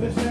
This